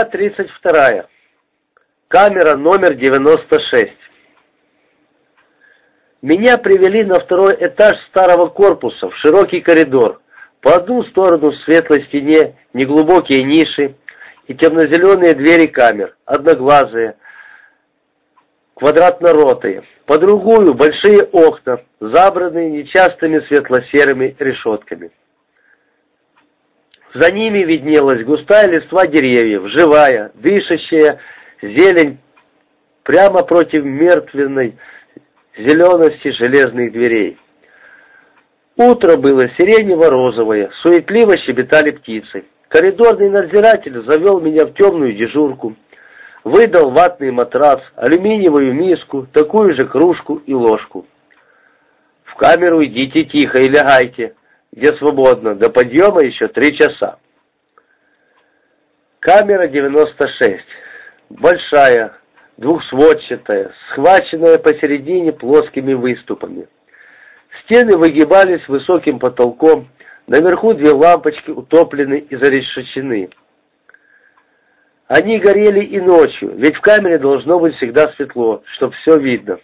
Глава 32. Камера номер 96. Меня привели на второй этаж старого корпуса, в широкий коридор. По одну сторону в светлой стене неглубокие ниши и темно-зеленые двери камер, одноглазые, квадратно-ротые. По другую большие окна, забранные нечастыми светло-серыми решетками. За ними виднелась густая листва деревьев, живая, дышащая зелень прямо против мертвенной зелености железных дверей. Утро было сиренево-розовое, суетливо щебетали птицы. Коридорный надзиратель завел меня в темную дежурку, выдал ватный матрас, алюминиевую миску, такую же кружку и ложку. «В камеру идите тихо и лягайте», где свободно, до подъема еще три часа. Камера 96. Большая, двухсводчатая, схваченная посередине плоскими выступами. Стены выгибались высоким потолком, наверху две лампочки утоплены и зарешечены. Они горели и ночью, ведь в камере должно быть всегда светло, чтоб все видно.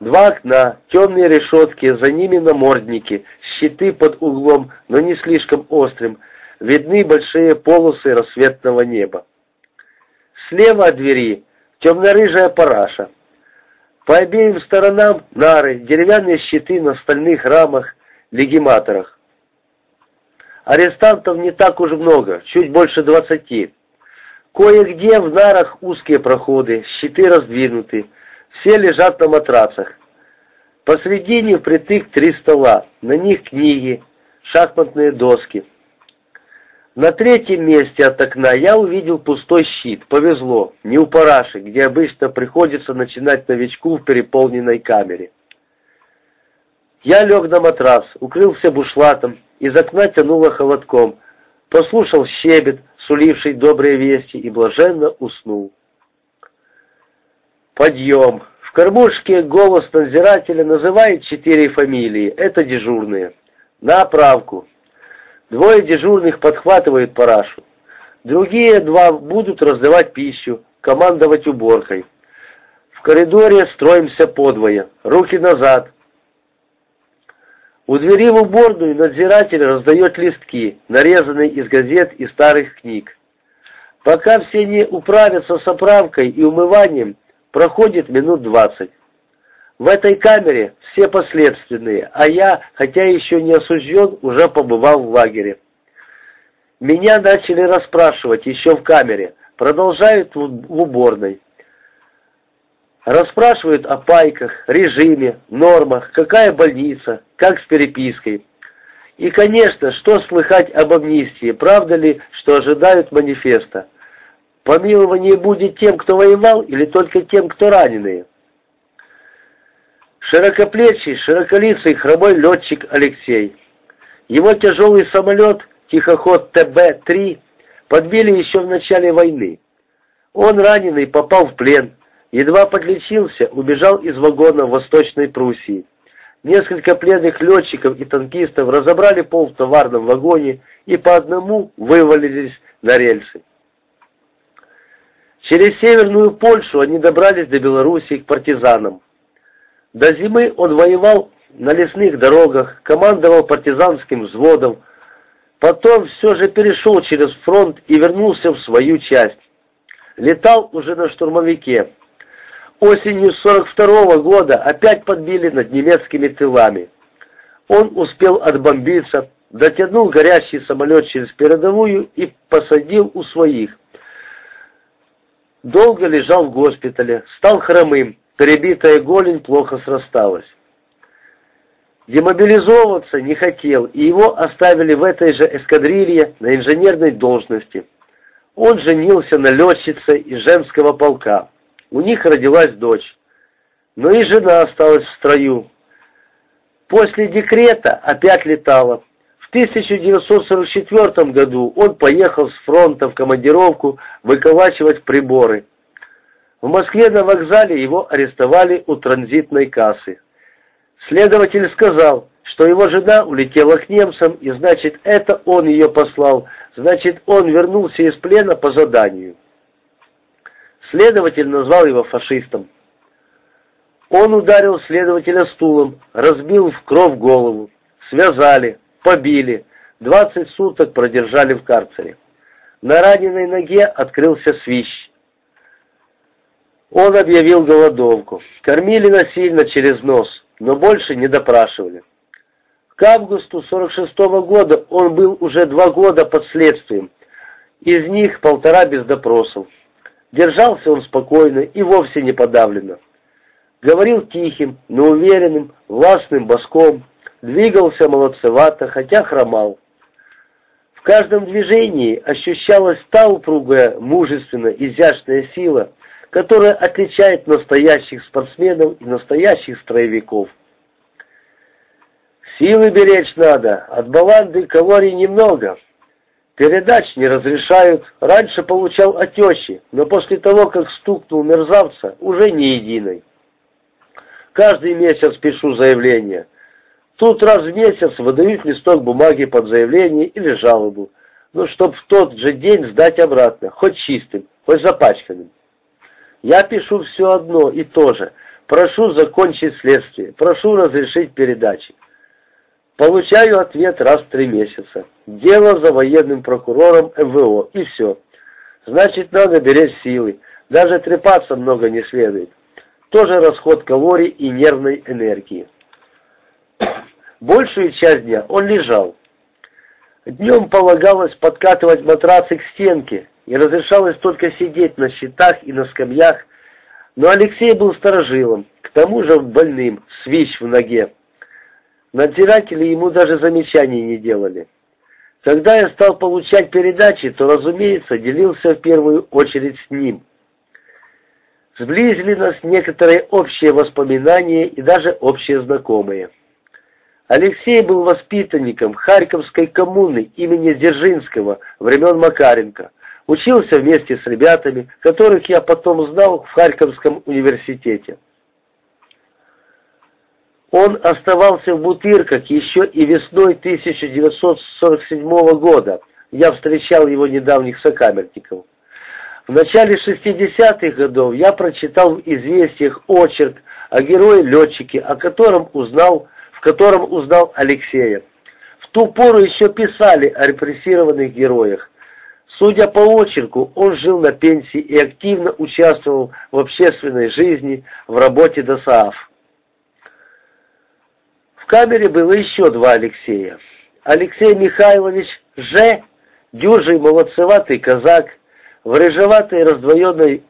Два окна, темные решетки, за ними намордники, щиты под углом, но не слишком острым, видны большие полосы рассветного неба. Слева от двери темно-рыжая параша. По обеим сторонам нары, деревянные щиты на стальных рамах, легиматорах. Арестантов не так уж много, чуть больше двадцати. Кое-где в нарах узкие проходы, щиты раздвинуты, все лежат на матрацах. Посредине впритык три стола, на них книги, шахматные доски. На третьем месте от окна я увидел пустой щит. Повезло, не у параши, где обычно приходится начинать новичку в переполненной камере. Я лег на матрас, укрылся бушлатом, из окна тянуло холодком, послушал щебет, суливший добрые вести, и блаженно уснул. Подъем. В кормушке голос надзирателя называет четыре фамилии. Это дежурные. На оправку. Двое дежурных подхватывают парашу. Другие два будут раздавать пищу, командовать уборкой. В коридоре строимся подвое. Руки назад. У двери в уборную надзиратель раздает листки, нарезанные из газет и старых книг. Пока все не управятся с оправкой и умыванием, Проходит минут двадцать. В этой камере все последственные, а я, хотя еще не осужден, уже побывал в лагере. Меня начали расспрашивать еще в камере, продолжают в уборной. Расспрашивают о пайках, режиме, нормах, какая больница, как с перепиской. И, конечно, что слыхать об амнистии, правда ли, что ожидают манифеста. Помилование будет тем, кто воевал, или только тем, кто раненые? Широкоплечий, широколицый, хромой летчик Алексей. Его тяжелый самолет, тихоход ТБ-3, подбили еще в начале войны. Он раненый попал в плен, едва подлечился, убежал из вагона в Восточной Пруссии. Несколько пленных летчиков и танкистов разобрали пол в товарном вагоне и по одному вывалились на рельсы. Через Северную Польшу они добрались до Белоруссии к партизанам. До зимы он воевал на лесных дорогах, командовал партизанским взводом, потом все же перешел через фронт и вернулся в свою часть. Летал уже на штурмовике. Осенью 42 -го года опять подбили над немецкими тылами. Он успел отбомбиться, дотянул горящий самолет через передовую и посадил у своих. Долго лежал в госпитале, стал хромым, перебитая голень плохо срасталась. Демобилизовываться не хотел, и его оставили в этой же эскадрилье на инженерной должности. Он женился на летчице из женского полка. У них родилась дочь. Но и жена осталась в строю. После декрета опять летала. 1944 году он поехал с фронта в командировку выколачивать приборы. В Москве на вокзале его арестовали у транзитной кассы. Следователь сказал, что его жена улетела к немцам, и значит, это он ее послал, значит, он вернулся из плена по заданию. Следователь назвал его фашистом. Он ударил следователя стулом, разбил в кровь голову, связали, побили, двадцать суток продержали в карцере. На раненой ноге открылся свищ. Он объявил голодовку. Кормили насильно через нос, но больше не допрашивали. К августу 46 -го года он был уже два года под следствием, из них полтора без допросов. Держался он спокойно и вовсе не подавленно. Говорил тихим, но уверенным, властным боском, двигался молодцевато, хотя хромал. В каждом движении ощущалась та упругая, мужественная, изящная сила, которая отличает настоящих спортсменов и настоящих строевиков. Силы беречь надо, от баланды калорий немного, Передач не разрешают. Раньше получал от но после того, как стукнул мерзавца, уже не единой. Каждый месяц пишу заявление. Тут раз в месяц выдают листок бумаги под заявление или жалобу. Ну, чтоб в тот же день сдать обратно, хоть чистым, хоть запачканным. Я пишу все одно и то же. Прошу закончить следствие, прошу разрешить передачи. Получаю ответ раз в три месяца. Дело за военным прокурором МВО, и все. Значит, надо беречь силы. Даже трепаться много не следует. Тоже расход калорий и нервной энергии. Большую часть дня он лежал. Днем полагалось подкатывать матрасы к стенке, и разрешалось только сидеть на щитах и на скамьях, но Алексей был сторожилом, к тому же больным, свищ в ноге. Надзиратели ему даже замечаний не делали. Когда я стал получать передачи, то, разумеется, делился в первую очередь с ним. Сблизили нас некоторые общие воспоминания и даже общие знакомые. Алексей был воспитанником Харьковской коммуны имени Дзержинского времен Макаренко. Учился вместе с ребятами, которых я потом знал в Харьковском университете. Он оставался в Бутырках еще и весной 1947 года. Я встречал его недавних сокамерников. В начале 60-х годов я прочитал в известиях очерк о герое-летчике, о котором узнал, котором узнал Алексея. В ту пору еще писали о репрессированных героях. Судя по очерку, он жил на пенсии и активно участвовал в общественной жизни, в работе ДОСААФ. В камере было еще два Алексея. Алексей Михайлович Ж. Дюжий молодцеватый казак, в рыжеватой раздвоенной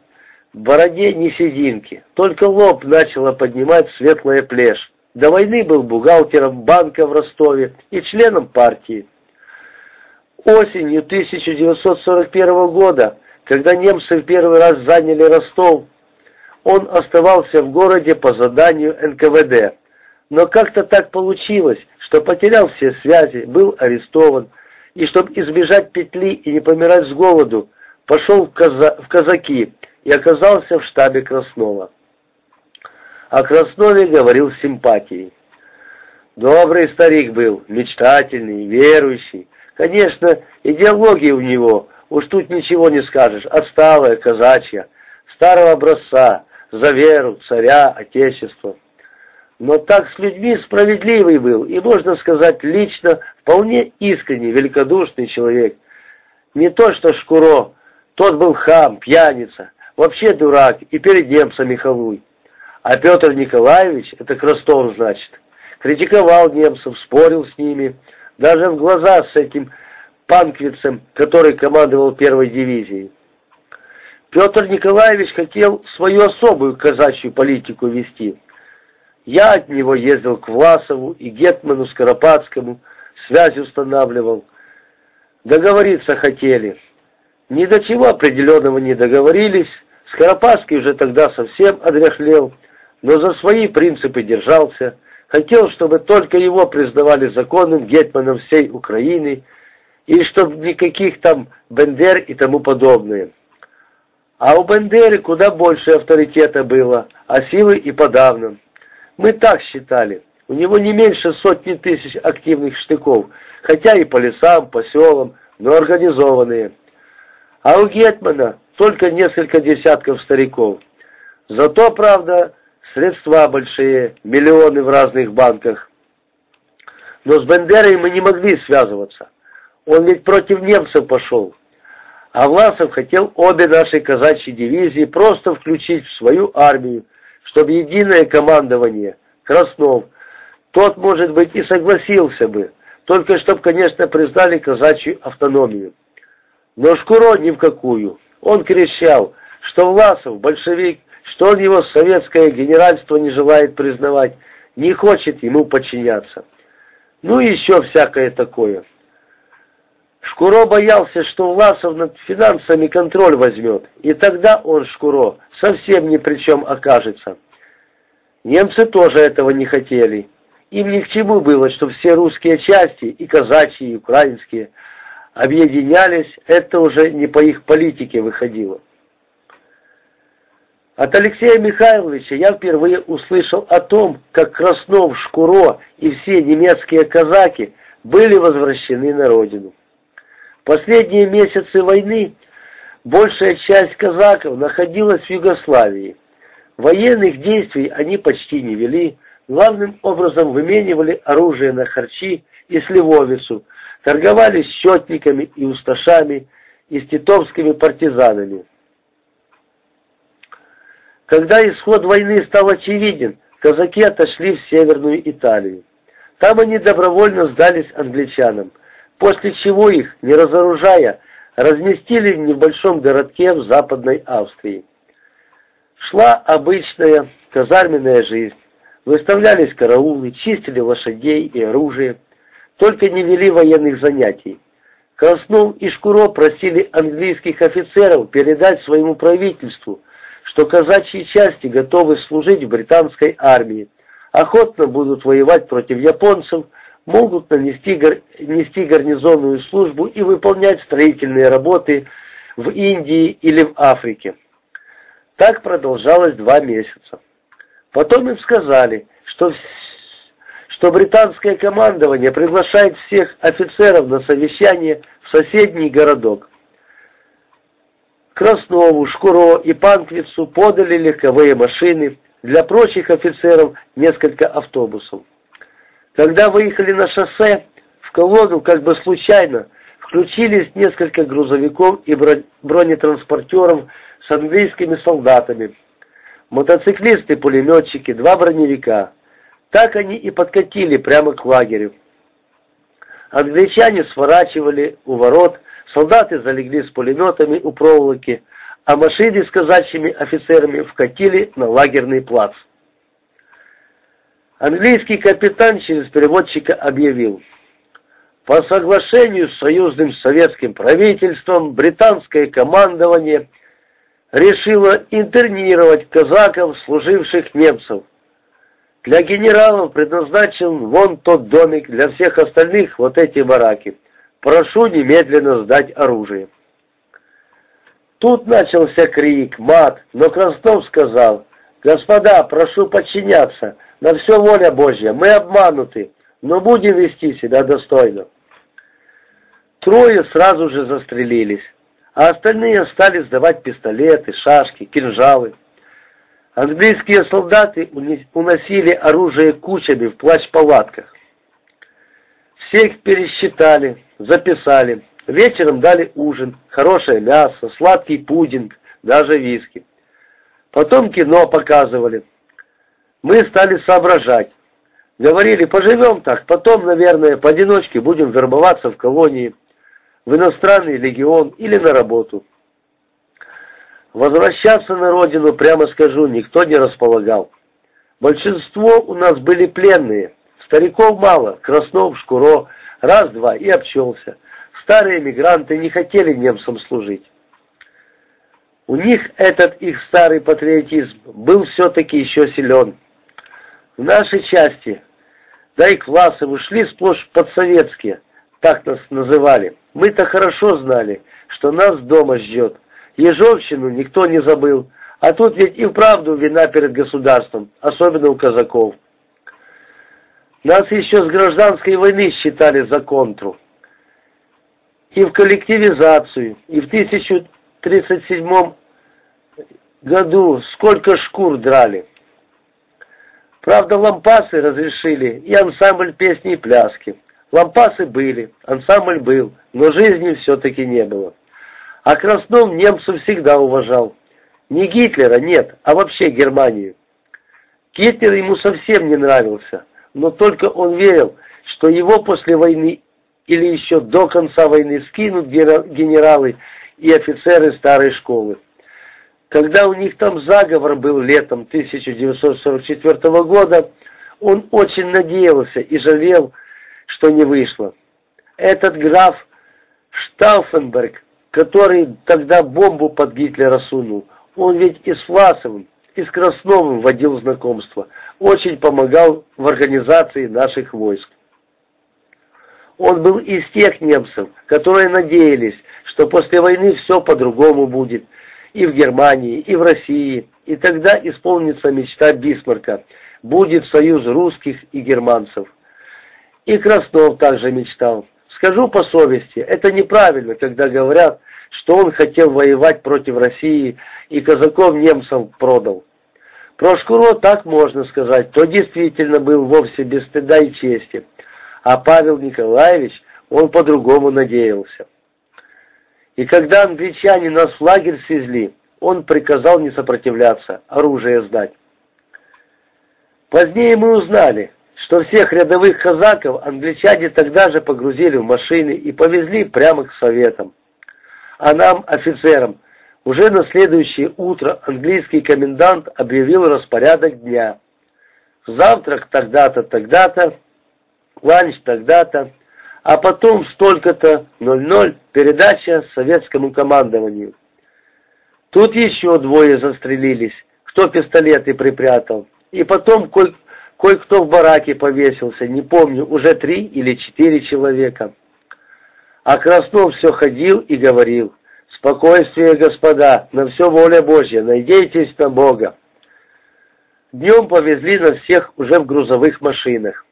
бороде не сединки, только лоб начала поднимать светлая плешь. До войны был бухгалтером банка в Ростове и членом партии. Осенью 1941 года, когда немцы в первый раз заняли Ростов, он оставался в городе по заданию НКВД. Но как-то так получилось, что потерял все связи, был арестован, и чтобы избежать петли и не помирать с голоду, пошел в, каза в казаки и оказался в штабе Краснова. О Краснове говорил с симпатией. Добрый старик был, мечтательный, верующий. Конечно, идеология у него, уж тут ничего не скажешь, отсталая, казачья, старого образца, за веру, царя, отечество но так с людьми справедливый был, и, можно сказать, лично вполне искренний, великодушный человек. Не то что Шкуро, тот был хам, пьяница, вообще дурак и перед немцами халуй. А Петр Николаевич, это Крастов, значит, критиковал немцев, спорил с ними, даже в глаза с этим панквицем, который командовал первой дивизией. Петр Николаевич хотел свою особую казачью политику вести – я от него ездил к Власову и Гетману Скоропадскому, связь устанавливал. Договориться хотели. Ни до чего определенного не договорились. Скоропадский уже тогда совсем одряхлел, но за свои принципы держался. Хотел, чтобы только его признавали законным гетманом всей Украины, и чтобы никаких там Бендер и тому подобное. А у Бендеры куда больше авторитета было, а силы и подавно. Мы так считали. У него не меньше сотни тысяч активных штыков, хотя и по лесам, по селам, но организованные. А у Гетмана только несколько десятков стариков. Зато, правда, средства большие, миллионы в разных банках. Но с Бендерой мы не могли связываться. Он ведь против немцев пошел. А Власов хотел обе наши казачьи дивизии просто включить в свою армию, чтобы единое командование, Краснов, тот, может быть, и согласился бы, только чтоб, конечно, признали казачью автономию. Но Шкуро ни в какую. Он кричал, что Власов, большевик, что он его советское генеральство не желает признавать, не хочет ему подчиняться. Ну и еще всякое такое. Шкуро боялся, что Власов над финансами контроль возьмет, и тогда он, Шкуро, совсем ни при чем окажется. Немцы тоже этого не хотели. Им ни к чему было, что все русские части, и казачьи, и украинские, объединялись, это уже не по их политике выходило. От Алексея Михайловича я впервые услышал о том, как Краснов, Шкуро и все немецкие казаки были возвращены на родину. Последние месяцы войны большая часть казаков находилась в Югославии. Военных действий они почти не вели, главным образом выменивали оружие на харчи и сливовицу, торговали с счетниками и усташами и с титовскими партизанами. Когда исход войны стал очевиден, казаки отошли в Северную Италию. Там они добровольно сдались англичанам – после чего их, не разоружая, разместили в небольшом городке в Западной Австрии. Шла обычная казарменная жизнь. Выставлялись караулы, чистили лошадей и оружие, только не вели военных занятий. Краснов и Шкуро просили английских офицеров передать своему правительству, что казачьи части готовы служить в британской армии, охотно будут воевать против японцев, могут нанести, нести гарнизонную службу и выполнять строительные работы в Индии или в Африке. Так продолжалось два месяца. Потом им сказали, что, что британское командование приглашает всех офицеров на совещание в соседний городок. Краснову, Шкуро и Панквицу подали легковые машины, для прочих офицеров несколько автобусов. Когда выехали на шоссе, в колонну, как бы случайно, включились несколько грузовиков и бронетранспортеров с английскими солдатами. Мотоциклисты-пулеметчики, два броневика. Так они и подкатили прямо к лагерю. Англичане сворачивали у ворот, солдаты залегли с пулеметами у проволоки, а машины с казачьими офицерами вкатили на лагерный плац. Английский капитан через переводчика объявил, по соглашению с союзным советским правительством британское командование решило интернировать казаков, служивших немцев. Для генералов предназначен вон тот домик, для всех остальных вот эти бараки. Прошу немедленно сдать оружие. Тут начался крик, мат, но Краснов сказал, «Господа, прошу подчиняться, на все воля Божья, мы обмануты, но будем вести себя достойно». Трое сразу же застрелились, а остальные стали сдавать пистолеты, шашки, кинжалы. Английские солдаты уносили оружие кучами в плащ-палатках. Всех пересчитали, записали. Вечером дали ужин, хорошее мясо, сладкий пудинг, даже виски. Потом кино показывали. Мы стали соображать. Говорили, поживем так, потом, наверное, поодиночке будем вербоваться в колонии, в иностранный легион или на работу. Возвращаться на родину, прямо скажу, никто не располагал. Большинство у нас были пленные, стариков мало, Краснов, Шкуро, раз-два и обчелся. Старые мигранты не хотели немцам служить. У них этот их старый патриотизм был все-таки еще силен. В нашей части, да и классы ушли сплошь подсоветские, так нас называли. Мы-то хорошо знали, что нас дома ждет. Ежовщину никто не забыл, а тут ведь и вправду вина перед государством, особенно у казаков. Нас еще с гражданской войны считали за контру. И в коллективизацию, и в 1000 1937 году сколько шкур драли. Правда, лампасы разрешили и ансамбль песни и пляски. Лампасы были, ансамбль был, но жизни все-таки не было. А Краснов немцев всегда уважал. Не Гитлера, нет, а вообще Германию. Гитлер ему совсем не нравился, но только он верил, что его после войны или еще до конца войны скинут генералы и офицеры старой школы. Когда у них там заговор был летом 1944 года, он очень надеялся и жалел, что не вышло. Этот граф Штауфенберг, который тогда бомбу под Гитлера сунул, он ведь и с и с Красновым водил знакомство, очень помогал в организации наших войск. Он был из тех немцев, которые надеялись, что после войны все по-другому будет, и в Германии, и в России, и тогда исполнится мечта Бисмарка, будет союз русских и германцев. И Краснов также мечтал. Скажу по совести, это неправильно, когда говорят, что он хотел воевать против России и казаков немцам продал. Про Шкуро так можно сказать, то действительно был вовсе без стыда и чести. А Павел Николаевич, он по-другому надеялся. И когда англичане нас в лагерь свезли, он приказал не сопротивляться, оружие сдать. Позднее мы узнали, что всех рядовых казаков англичане тогда же погрузили в машины и повезли прямо к советам. А нам, офицерам, уже на следующее утро английский комендант объявил распорядок дня. Завтрак тогда-то, тогда-то, ланч тогда-то, а потом столько-то 00 передача советскому командованию. Тут еще двое застрелились, кто пистолеты припрятал. И потом кое-кто в бараке повесился, не помню, уже три или четыре человека. А Краснов все ходил и говорил, «Спокойствие, господа, на все воля Божья, надейтесь на Бога». Днем повезли нас всех уже в грузовых машинах.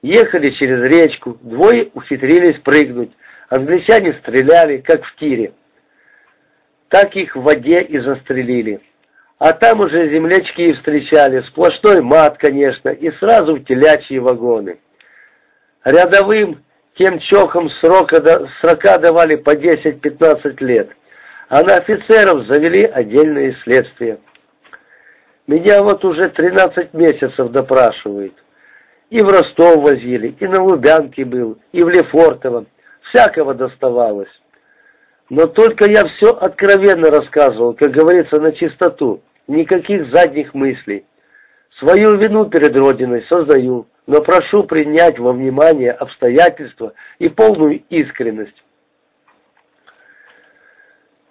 Ехали через речку, двое ухитрились прыгнуть. Англичане стреляли, как в тире. Так их в воде и застрелили. А там уже землячки и встречали, сплошной мат, конечно, и сразу в телячьи вагоны. Рядовым тем чохам срока, срока давали по 10-15 лет, а на офицеров завели отдельные следствия. Меня вот уже 13 месяцев допрашивают. И в Ростов возили, и на Лубянке был, и в Лефортово. Всякого доставалось. Но только я все откровенно рассказывал, как говорится, на чистоту. Никаких задних мыслей. Свою вину перед Родиной создаю, но прошу принять во внимание обстоятельства и полную искренность.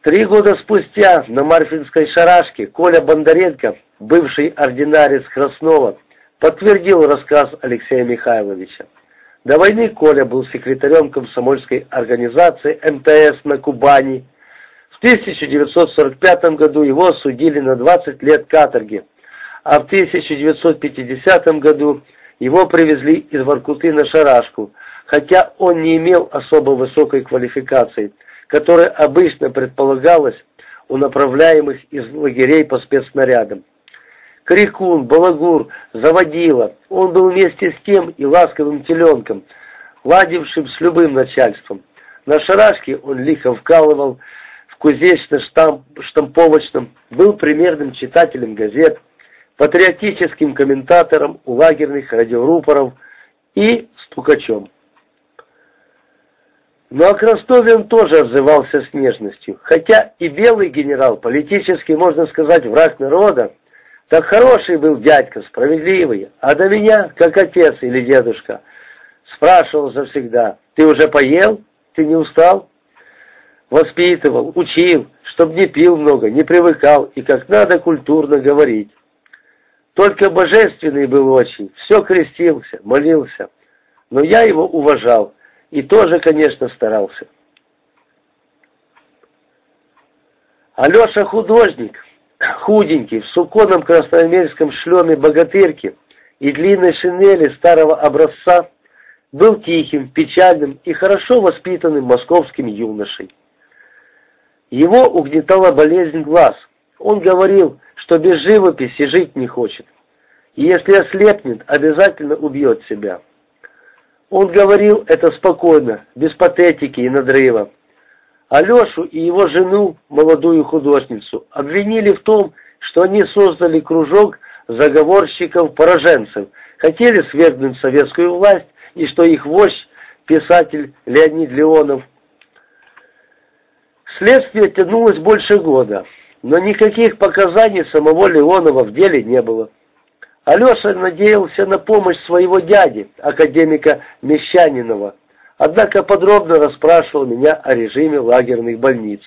Три года спустя на Марфинской шарашке Коля Бондаренко, бывший ординарец Краснова, подтвердил рассказ Алексея Михайловича. До войны Коля был секретарем комсомольской организации МТС на Кубани. В 1945 году его осудили на 20 лет каторги, а в 1950 году его привезли из Воркуты на Шарашку, хотя он не имел особо высокой квалификации, которая обычно предполагалась у направляемых из лагерей по спецснарядам. Крикун, балагур, заводила. Он был вместе с тем и ласковым теленком, ладившим с любым начальством. На шарашке он лихо вкалывал, кузнечно-штамповочном, был примерным читателем газет, патриотическим комментатором у лагерных радиорупоров и стукачом. Но о Крастове он тоже отзывался с нежностью, хотя и белый генерал, политически, можно сказать, враг народа, так хороший был дядька, справедливый, а до меня, как отец или дедушка, спрашивал завсегда, ты уже поел? Ты не устал? Воспитывал, учил, чтоб не пил много, не привыкал и как надо культурно говорить. Только божественный был очень, все крестился, молился, но я его уважал и тоже, конечно, старался. Алеша художник, худенький, в суконном красноармейском шлеме богатырки и длинной шинели старого образца, был тихим, печальным и хорошо воспитанным московским юношей. Его угнетала болезнь глаз. Он говорил, что без живописи жить не хочет. И если ослепнет, обязательно убьет себя. Он говорил это спокойно, без патетики и надрыва. Алешу и его жену, молодую художницу, обвинили в том, что они создали кружок заговорщиков-пораженцев, хотели свергнуть советскую власть, и что их вождь, писатель Леонид Леонов. Следствие тянулось больше года, но никаких показаний самого Леонова в деле не было. Алеша надеялся на помощь своего дяди, академика Мещанинова, однако подробно расспрашивал меня о режиме лагерных больниц.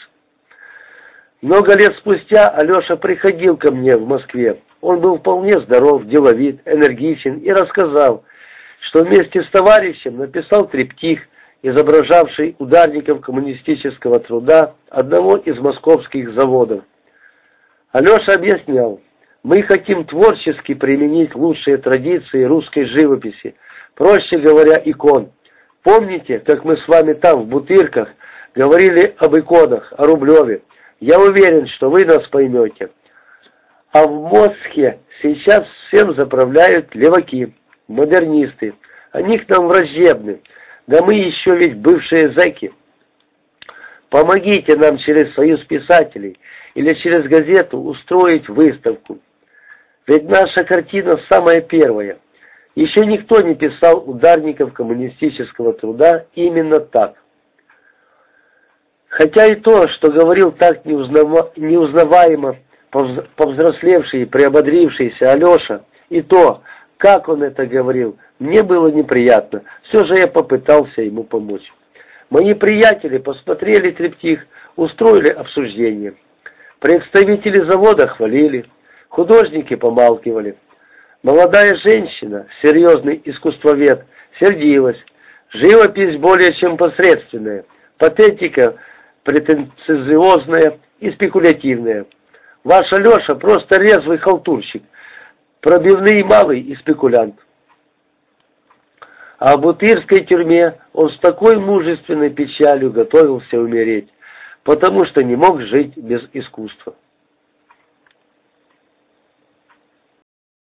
Много лет спустя Алеша приходил ко мне в Москве. Он был вполне здоров, деловит, энергичен и рассказал, что вместе с товарищем написал триптих, изображавший ударников коммунистического труда одного из московских заводов. Алеша объяснял, мы хотим творчески применить лучшие традиции русской живописи, проще говоря, икон. Помните, как мы с вами там, в Бутырках, говорили об иконах, о Рублеве? Я уверен, что вы нас поймете. А в Москве сейчас всем заправляют леваки, модернисты. Они к нам враждебны. Да мы еще ведь бывшие зэки. Помогите нам через Союз писателей или через газету устроить выставку. Ведь наша картина самая первая. Еще никто не писал ударников коммунистического труда именно так. Хотя и то, что говорил так неузнаваемо повзрослевший и приободрившийся Алеша, и то, как он это говорил, мне было неприятно. Все же я попытался ему помочь. Мои приятели посмотрели триптих, устроили обсуждение. Представители завода хвалили, художники помалкивали. Молодая женщина, серьезный искусствовед, сердилась. Живопись более чем посредственная, патетика претенциозная и спекулятивная. Ваш Алеша просто резвый халтурщик, пробивный малый и спекулянт. А в Бутырской тюрьме он с такой мужественной печалью готовился умереть, потому что не мог жить без искусства.